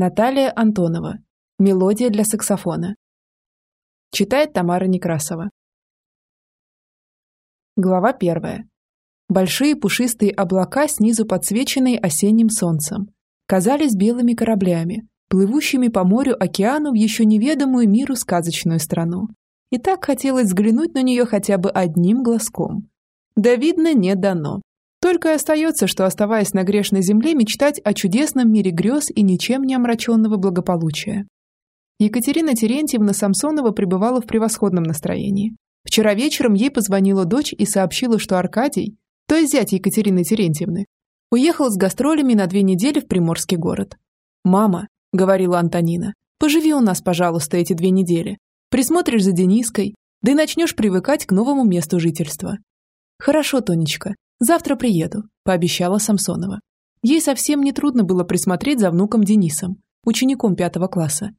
Наталья Антонова. Мелодия для саксофона. Читает Тамара Некрасова. Глава первая. Большие пушистые облака, снизу подсвеченные осенним солнцем, казались белыми кораблями, плывущими по морю-океану в еще неведомую миру сказочную страну. И так хотелось взглянуть на нее хотя бы одним глазком. Да, видно, не дано. Только и остается, что, оставаясь на грешной земле, мечтать о чудесном мире грез и ничем не омраченного благополучия. Екатерина Терентьевна Самсонова пребывала в превосходном настроении. Вчера вечером ей позвонила дочь и сообщила, что Аркадий, то есть зять Екатерины Терентьевны, уехал с гастролями на две недели в Приморский город. «Мама», — говорила Антонина, — «поживи у нас, пожалуйста, эти две недели. Присмотришь за Дениской, да и начнешь привыкать к новому месту жительства». «Хорошо, Тонечка, «Завтра приеду», – пообещала Самсонова. Ей совсем не трудно было присмотреть за внуком Денисом, учеником пятого класса.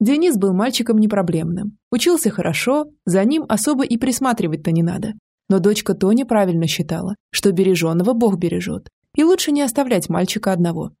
Денис был мальчиком непроблемным, учился хорошо, за ним особо и присматривать-то не надо. Но дочка Тони правильно считала, что береженного Бог бережет, и лучше не оставлять мальчика одного.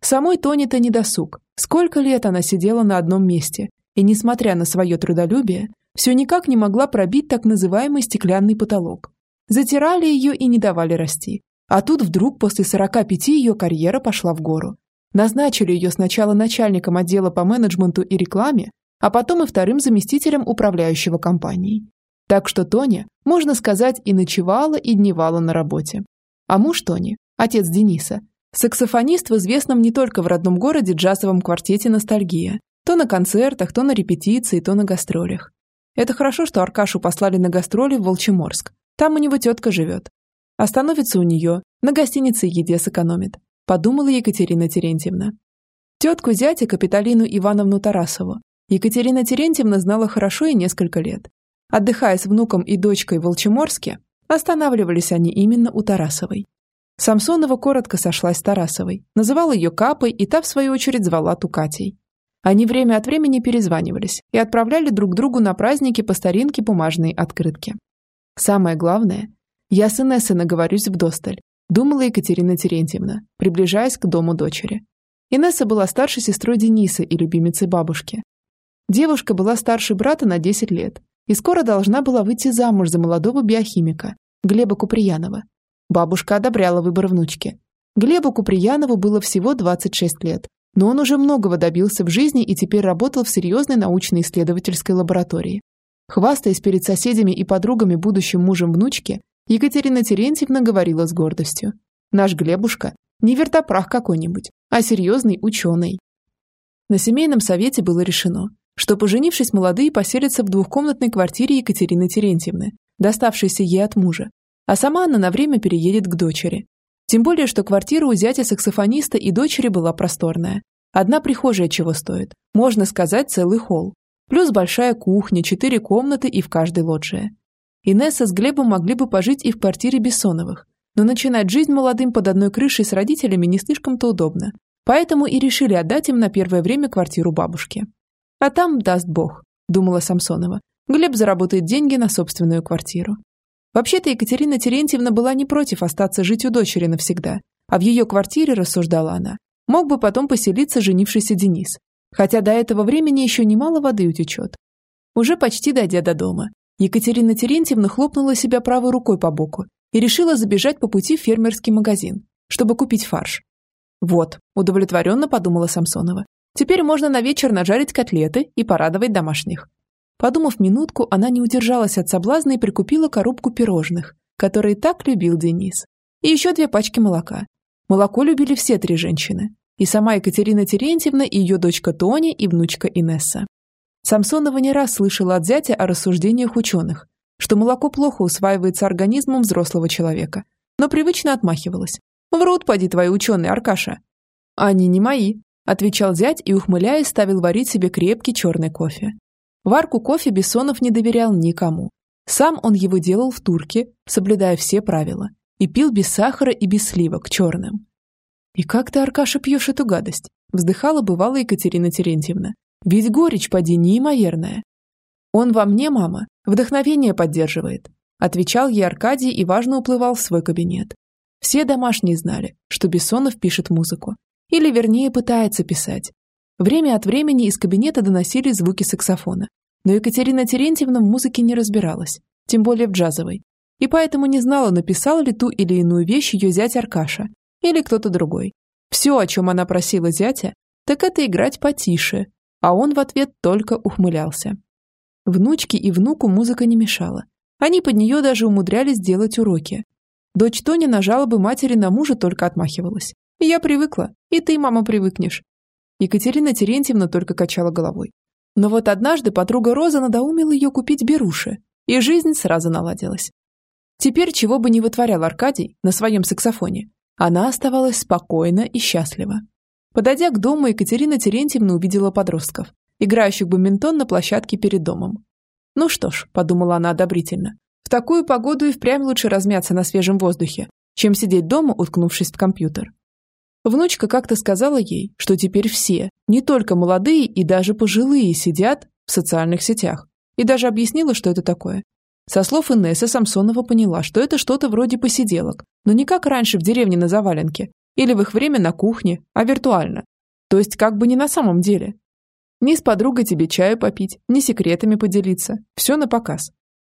Самой Тони-то не досуг. Сколько лет она сидела на одном месте, и, несмотря на свое трудолюбие, все никак не могла пробить так называемый стеклянный потолок. Затирали ее и не давали расти. А тут вдруг после 45 ее карьера пошла в гору. Назначили ее сначала начальником отдела по менеджменту и рекламе, а потом и вторым заместителем управляющего компанией. Так что Тоня, можно сказать, и ночевала, и дневала на работе. А муж Тони, отец Дениса, саксофонист в известном не только в родном городе джазовом квартете «Ностальгия», то на концертах, то на репетиции, то на гастролях. Это хорошо, что Аркашу послали на гастроли в Волчеморск, там у него тетка живет. Остановится у нее, на гостинице еде сэкономит», – подумала Екатерина Терентьевна. Тетку зятя Капиталину Ивановну Тарасову Екатерина Терентьевна знала хорошо и несколько лет. Отдыхая с внуком и дочкой в Волчеморске, останавливались они именно у Тарасовой. Самсонова коротко сошлась с Тарасовой, называла ее Капой, и та, в свою очередь, звала ту Катей. Они время от времени перезванивались и отправляли друг другу на праздники по старинке бумажные открытки. Самое главное, я с Инессой наговорюсь вдосталь, думала Екатерина Терентьевна, приближаясь к дому дочери. Инесса была старшей сестрой Дениса и любимицей бабушки. Девушка была старше брата на 10 лет и скоро должна была выйти замуж за молодого биохимика Глеба Куприянова. Бабушка одобряла выбор внучки. Глебу Куприянову было всего 26 лет, но он уже многого добился в жизни и теперь работал в серьезной научно-исследовательской лаборатории. Хвастаясь перед соседями и подругами будущим мужем внучки, Екатерина Терентьевна говорила с гордостью. «Наш Глебушка не вертопрах какой-нибудь, а серьезный ученый». На семейном совете было решено, что, поженившись, молодые поселятся в двухкомнатной квартире Екатерины Терентьевны, доставшейся ей от мужа, а сама она на время переедет к дочери. Тем более, что квартира у зятя саксофониста и дочери была просторная. Одна прихожая чего стоит, можно сказать, целый холл. Плюс большая кухня, четыре комнаты и в каждой лоджии. Инесса с Глебом могли бы пожить и в квартире Бессоновых, но начинать жизнь молодым под одной крышей с родителями не слишком-то удобно. Поэтому и решили отдать им на первое время квартиру бабушки. А там даст бог, думала Самсонова. Глеб заработает деньги на собственную квартиру. Вообще-то Екатерина Терентьевна была не против остаться жить у дочери навсегда, а в ее квартире, рассуждала она, мог бы потом поселиться женившийся Денис, хотя до этого времени еще немало воды утечет. Уже почти дойдя до дома, Екатерина Терентьевна хлопнула себя правой рукой по боку и решила забежать по пути в фермерский магазин, чтобы купить фарш. Вот, удовлетворенно подумала Самсонова. Теперь можно на вечер нажарить котлеты и порадовать домашних. Подумав минутку, она не удержалась от соблазна и прикупила коробку пирожных, которые так любил Денис. И еще две пачки молока. Молоко любили все три женщины и сама Екатерина Терентьевна, и ее дочка Тоня, и внучка Инесса. Самсонова не раз слышала от зятя о рассуждениях ученых, что молоко плохо усваивается организмом взрослого человека, но привычно отмахивалась. «Врут, поди твои ученые, Аркаша!» «Они не мои», – отвечал зять и, ухмыляясь, ставил варить себе крепкий черный кофе. Варку кофе Бессонов не доверял никому. Сам он его делал в турке, соблюдая все правила, и пил без сахара и без сливок, черным. «И как ты, Аркаша, пьешь эту гадость?» Вздыхала бывала Екатерина Терентьевна. «Ведь горечь поди неимоверная». «Он во мне, мама, вдохновение поддерживает», отвечал ей Аркадий и важно уплывал в свой кабинет. Все домашние знали, что Бессонов пишет музыку. Или, вернее, пытается писать. Время от времени из кабинета доносились звуки саксофона. Но Екатерина Терентьевна в музыке не разбиралась, тем более в джазовой. И поэтому не знала, написал ли ту или иную вещь ее зять Аркаша или кто-то другой. Все, о чем она просила зятя, так это играть потише, а он в ответ только ухмылялся. Внучке и внуку музыка не мешала. Они под нее даже умудрялись делать уроки. Дочь Тони на жалобы матери на мужа только отмахивалась. «Я привыкла, и ты, мама, привыкнешь». Екатерина Терентьевна только качала головой. Но вот однажды подруга Роза надоумила ее купить беруши, и жизнь сразу наладилась. Теперь, чего бы ни вытворял Аркадий на своем саксофоне, она оставалась спокойна и счастлива. Подойдя к дому, Екатерина Терентьевна увидела подростков, играющих бадминтон на площадке перед домом. «Ну что ж», – подумала она одобрительно, – «в такую погоду и впрямь лучше размяться на свежем воздухе, чем сидеть дома, уткнувшись в компьютер». Внучка как-то сказала ей, что теперь все, не только молодые и даже пожилые, сидят в социальных сетях, и даже объяснила, что это такое. Со слов Инессы Самсонова поняла, что это что-то вроде посиделок, но не как раньше в деревне на заваленке, или в их время на кухне, а виртуально. То есть как бы не на самом деле. Ни с подругой тебе чаю попить, ни секретами поделиться. Все на показ.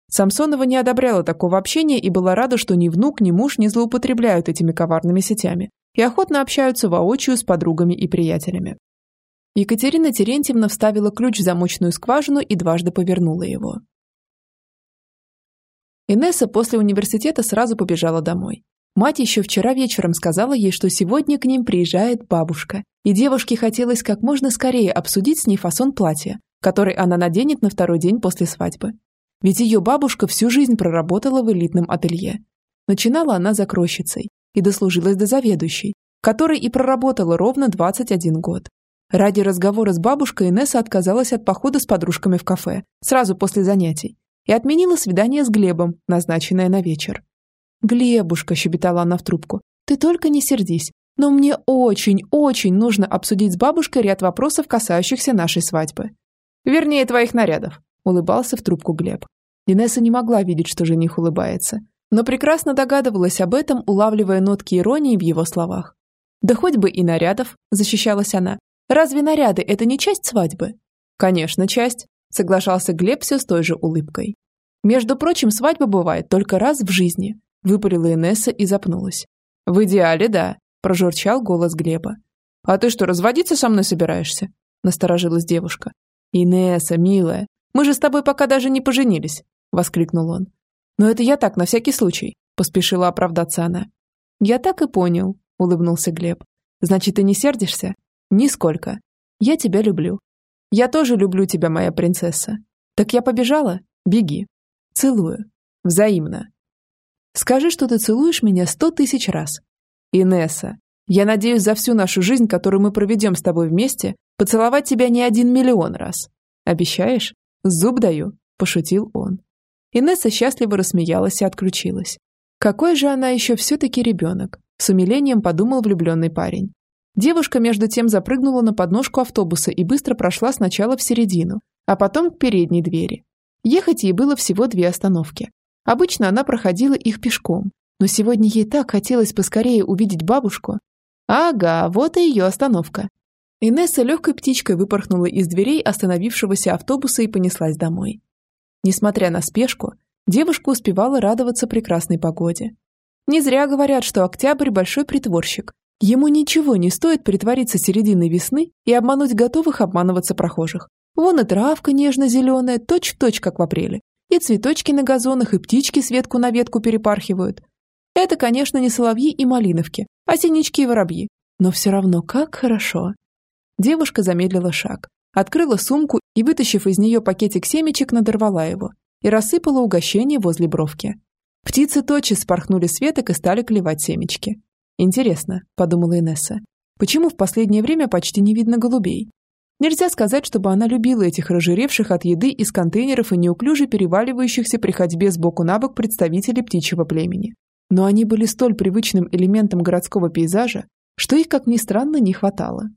Самсонова не одобряла такого общения и была рада, что ни внук, ни муж не злоупотребляют этими коварными сетями и охотно общаются воочию с подругами и приятелями. Екатерина Терентьевна вставила ключ в замочную скважину и дважды повернула его. Инесса после университета сразу побежала домой. Мать еще вчера вечером сказала ей, что сегодня к ним приезжает бабушка, и девушке хотелось как можно скорее обсудить с ней фасон платья, который она наденет на второй день после свадьбы. Ведь ее бабушка всю жизнь проработала в элитном ателье. Начинала она закройщицей и дослужилась до заведующей, которой и проработала ровно 21 год. Ради разговора с бабушкой Инесса отказалась от похода с подружками в кафе сразу после занятий и отменила свидание с Глебом, назначенное на вечер. «Глебушка», – щебетала она в трубку, – «ты только не сердись, но мне очень-очень нужно обсудить с бабушкой ряд вопросов, касающихся нашей свадьбы». «Вернее, твоих нарядов», – улыбался в трубку Глеб. Инесса не могла видеть, что жених улыбается, но прекрасно догадывалась об этом, улавливая нотки иронии в его словах. «Да хоть бы и нарядов», – защищалась она. «Разве наряды – это не часть свадьбы?» «Конечно, часть», – соглашался Глеб все с той же улыбкой. «Между прочим, свадьба бывает только раз в жизни, выпалила Инесса и запнулась. «В идеале, да», – прожурчал голос Глеба. «А ты что, разводиться со мной собираешься?» – насторожилась девушка. «Инесса, милая, мы же с тобой пока даже не поженились», – воскликнул он. «Но это я так, на всякий случай», – поспешила оправдаться она. «Я так и понял», – улыбнулся Глеб. «Значит, ты не сердишься?» «Нисколько. Я тебя люблю». «Я тоже люблю тебя, моя принцесса». «Так я побежала? Беги». «Целую». «Взаимно». Скажи, что ты целуешь меня сто тысяч раз. Инесса, я надеюсь за всю нашу жизнь, которую мы проведем с тобой вместе, поцеловать тебя не один миллион раз. Обещаешь? Зуб даю, пошутил он. Инесса счастливо рассмеялась и отключилась. Какой же она еще все-таки ребенок, с умилением подумал влюбленный парень. Девушка между тем запрыгнула на подножку автобуса и быстро прошла сначала в середину, а потом к передней двери. Ехать ей было всего две остановки. Обычно она проходила их пешком, но сегодня ей так хотелось поскорее увидеть бабушку. Ага, вот и ее остановка. Инесса легкой птичкой выпорхнула из дверей остановившегося автобуса и понеслась домой. Несмотря на спешку, девушка успевала радоваться прекрасной погоде. Не зря говорят, что октябрь – большой притворщик. Ему ничего не стоит притвориться серединой весны и обмануть готовых обманываться прохожих. Вон и травка нежно-зеленая, точь-в-точь, как в апреле. И цветочки на газонах, и птички с ветку на ветку перепархивают. Это, конечно, не соловьи и малиновки, а синички и воробьи. Но все равно как хорошо. Девушка замедлила шаг, открыла сумку и, вытащив из нее пакетик семечек, надорвала его и рассыпала угощение возле бровки. Птицы тотчас спорхнули с веток и стали клевать семечки. «Интересно», — подумала Инесса, — «почему в последнее время почти не видно голубей? Нельзя сказать, чтобы она любила этих разжиревших от еды из контейнеров и неуклюже переваливающихся при ходьбе сбоку на бок представителей птичьего племени. Но они были столь привычным элементом городского пейзажа, что их, как ни странно, не хватало.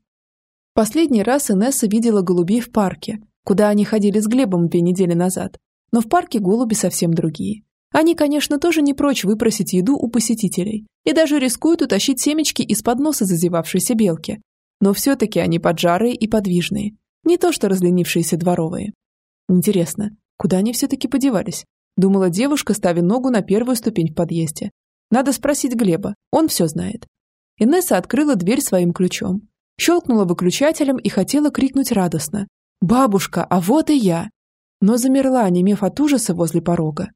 Последний раз Инесса видела голубей в парке, куда они ходили с Глебом две недели назад. Но в парке голуби совсем другие. Они, конечно, тоже не прочь выпросить еду у посетителей и даже рискуют утащить семечки из-под носа зазевавшейся белки, Но все-таки они поджарые и подвижные, не то что разленившиеся дворовые. Интересно, куда они все-таки подевались? Думала девушка, ставя ногу на первую ступень в подъезде. Надо спросить Глеба, он все знает. Инесса открыла дверь своим ключом, щелкнула выключателем и хотела крикнуть радостно. «Бабушка, а вот и я!» Но замерла, немев от ужаса возле порога.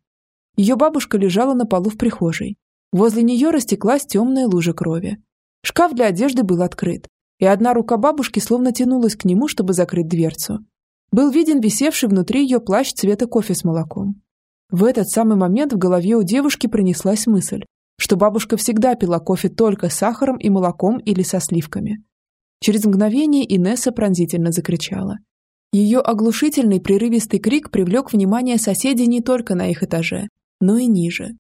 Ее бабушка лежала на полу в прихожей. Возле нее растеклась темная лужа крови. Шкаф для одежды был открыт, и одна рука бабушки словно тянулась к нему, чтобы закрыть дверцу. Был виден висевший внутри ее плащ цвета кофе с молоком. В этот самый момент в голове у девушки пронеслась мысль, что бабушка всегда пила кофе только с сахаром и молоком или со сливками. Через мгновение Инесса пронзительно закричала. Ее оглушительный прерывистый крик привлек внимание соседей не только на их этаже, но и ниже.